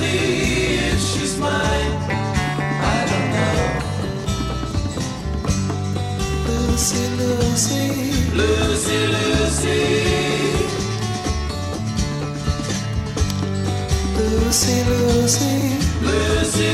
she's mine. I don't know. Lucy, Lucy. Lucy, Lucy, Lucy.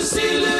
Lucille.